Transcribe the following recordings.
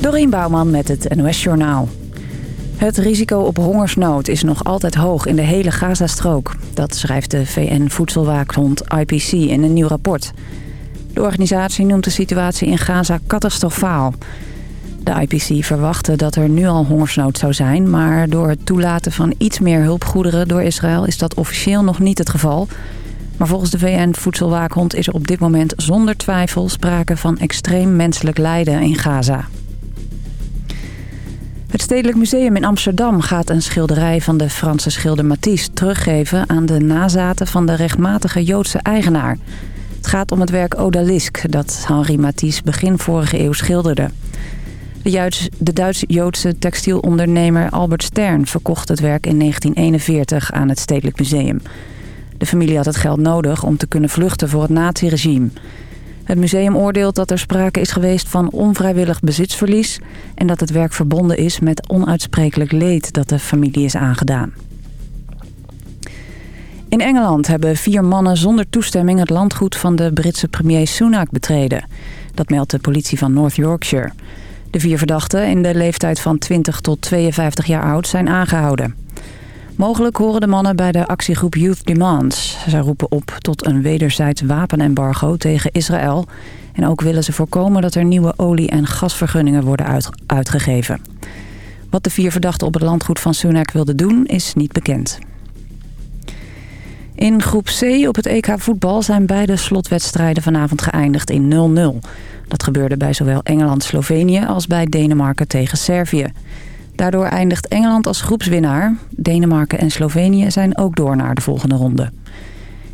Dorien Bouwman met het NOS Journaal. Het risico op hongersnood is nog altijd hoog in de hele Gazastrook. Dat schrijft de VN-voedselwaakhond IPC in een nieuw rapport. De organisatie noemt de situatie in Gaza catastrofaal. De IPC verwachtte dat er nu al hongersnood zou zijn... maar door het toelaten van iets meer hulpgoederen door Israël... is dat officieel nog niet het geval... Maar volgens de VN-voedselwaakhond is er op dit moment zonder twijfel sprake van extreem menselijk lijden in Gaza. Het Stedelijk Museum in Amsterdam gaat een schilderij van de Franse schilder Matisse teruggeven aan de nazaten van de rechtmatige Joodse eigenaar. Het gaat om het werk Odalisque dat Henri Matisse begin vorige eeuw schilderde. De Duits-Joodse textielondernemer Albert Stern verkocht het werk in 1941 aan het Stedelijk Museum. De familie had het geld nodig om te kunnen vluchten voor het naziregime. Het museum oordeelt dat er sprake is geweest van onvrijwillig bezitsverlies... en dat het werk verbonden is met onuitsprekelijk leed dat de familie is aangedaan. In Engeland hebben vier mannen zonder toestemming het landgoed van de Britse premier Sunak betreden. Dat meldt de politie van North Yorkshire. De vier verdachten in de leeftijd van 20 tot 52 jaar oud zijn aangehouden. Mogelijk horen de mannen bij de actiegroep Youth Demands. Zij roepen op tot een wederzijds wapenembargo tegen Israël. En ook willen ze voorkomen dat er nieuwe olie- en gasvergunningen worden uitgegeven. Wat de vier verdachten op het landgoed van Sunak wilden doen is niet bekend. In groep C op het EK voetbal zijn beide slotwedstrijden vanavond geëindigd in 0-0. Dat gebeurde bij zowel Engeland-Slovenië als bij Denemarken tegen Servië. Daardoor eindigt Engeland als groepswinnaar. Denemarken en Slovenië zijn ook door naar de volgende ronde.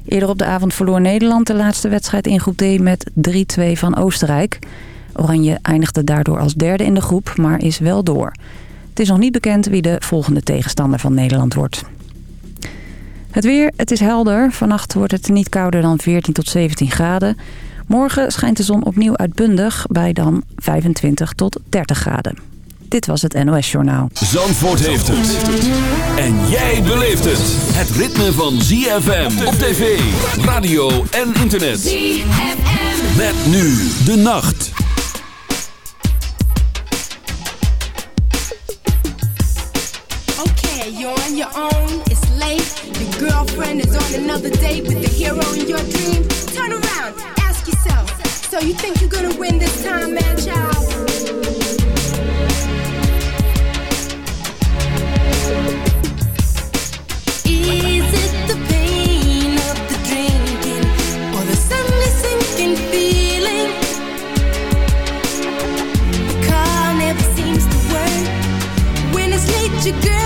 Eerder op de avond verloor Nederland de laatste wedstrijd in groep D met 3-2 van Oostenrijk. Oranje eindigde daardoor als derde in de groep, maar is wel door. Het is nog niet bekend wie de volgende tegenstander van Nederland wordt. Het weer, het is helder. Vannacht wordt het niet kouder dan 14 tot 17 graden. Morgen schijnt de zon opnieuw uitbundig bij dan 25 tot 30 graden. Dit was het NOS Journaal. Zandvoort heeft het. En jij beleeft het. Het ritme van ZFM op tv, radio en internet. ZFM. Met nu de nacht. Okay, you're on your own. It's late. Your girlfriend is on another date with the hero in your dream. Turn around, ask yourself. So you think you're gonna win this time, man, child? your girl.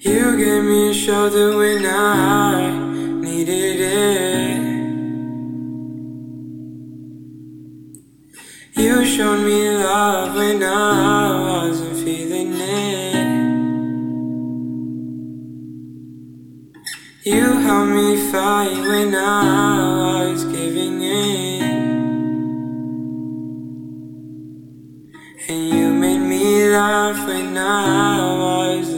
You gave me a shoulder when I needed it. You showed me love when I wasn't feeling it. You helped me fight when I was giving in. And you made me laugh when I was.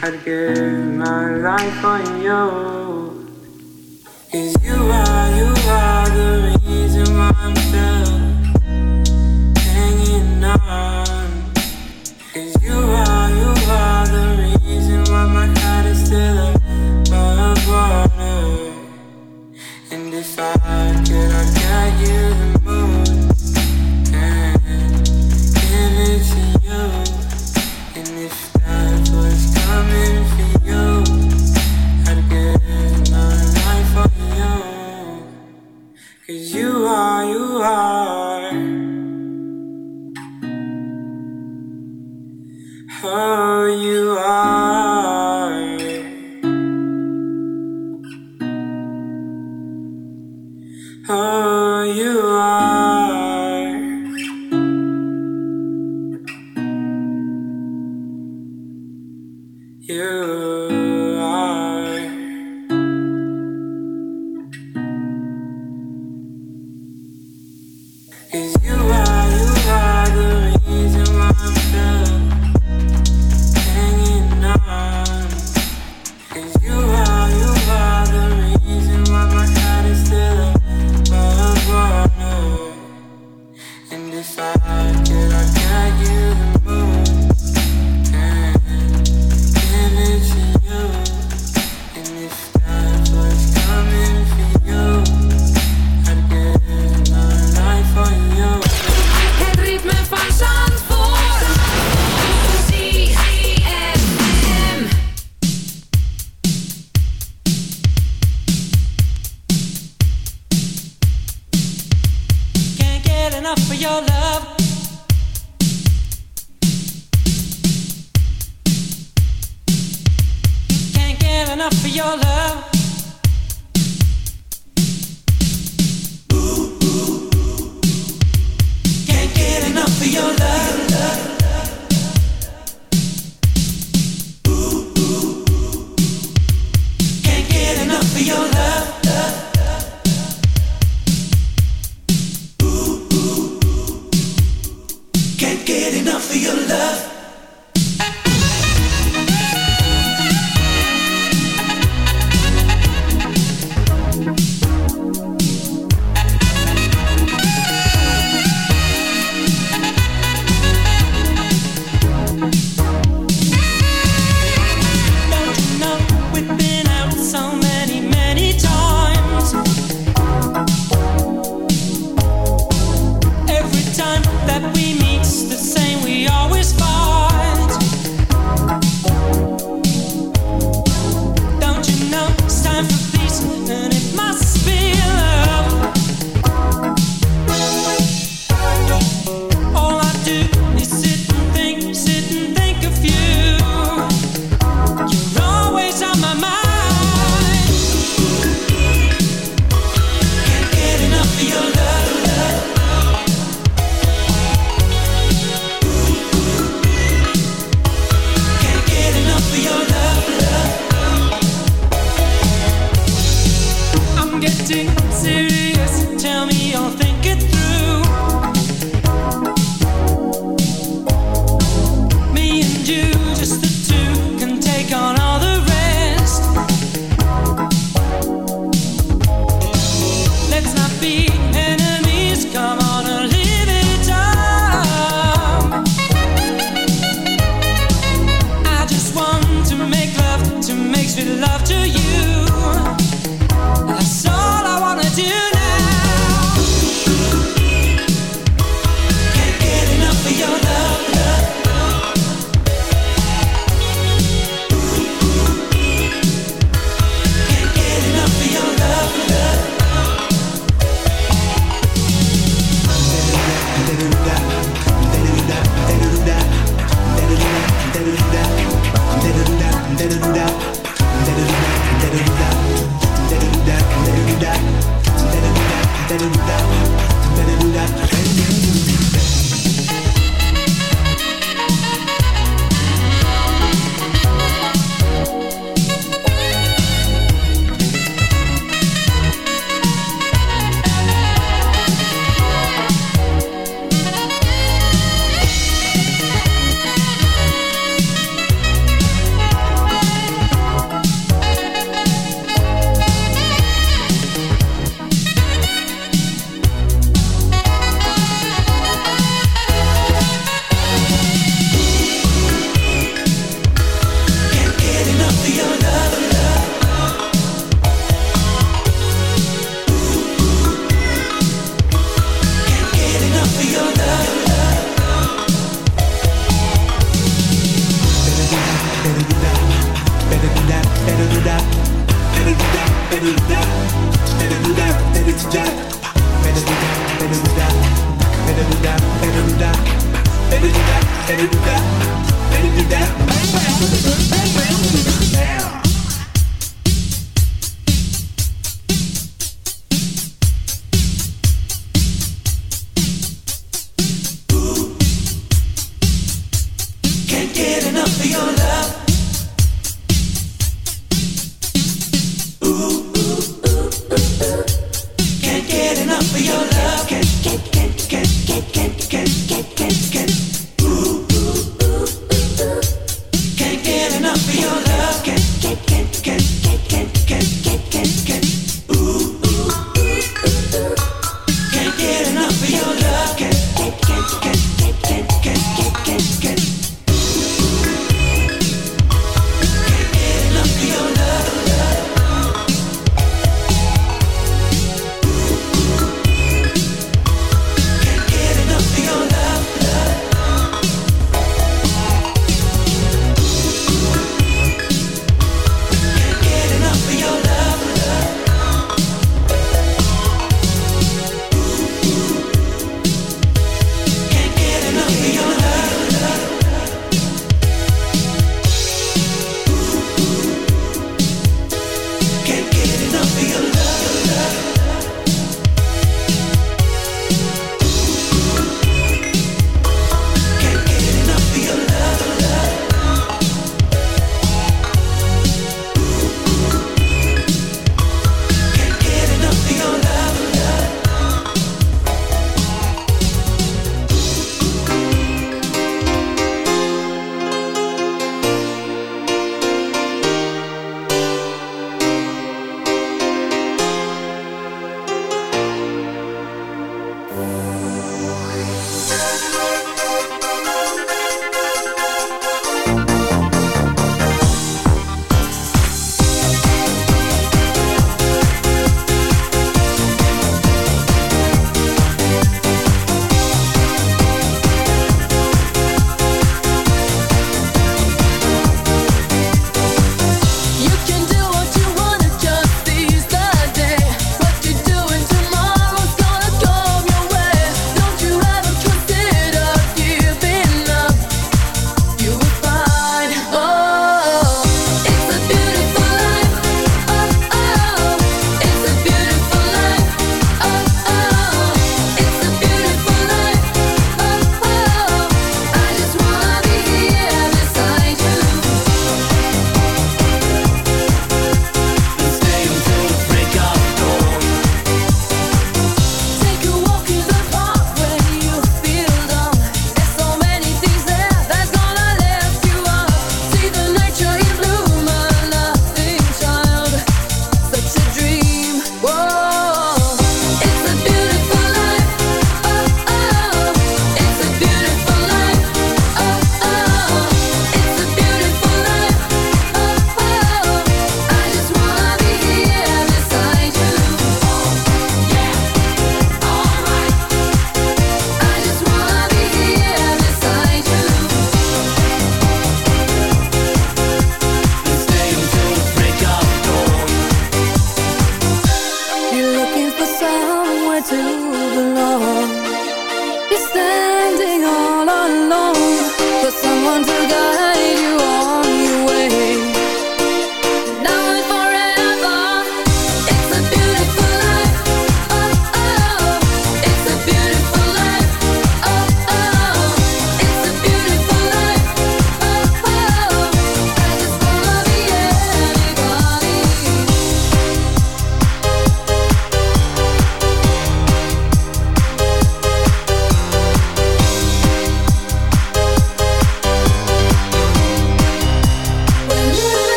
I'd give my life for you. Cause you are, you are the reason why I'm still. How you are.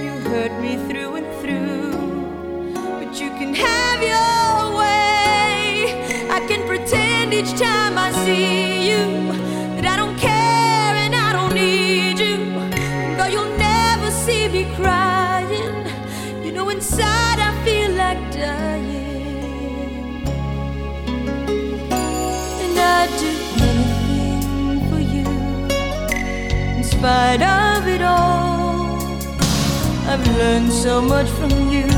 you hurt me through and through. But you can have your way. I can pretend each time I see you that I don't care and I don't need you. Girl, you'll never see me crying. You know, inside I feel like dying. And I'd do anything for you. In spite of I've learned so much from you.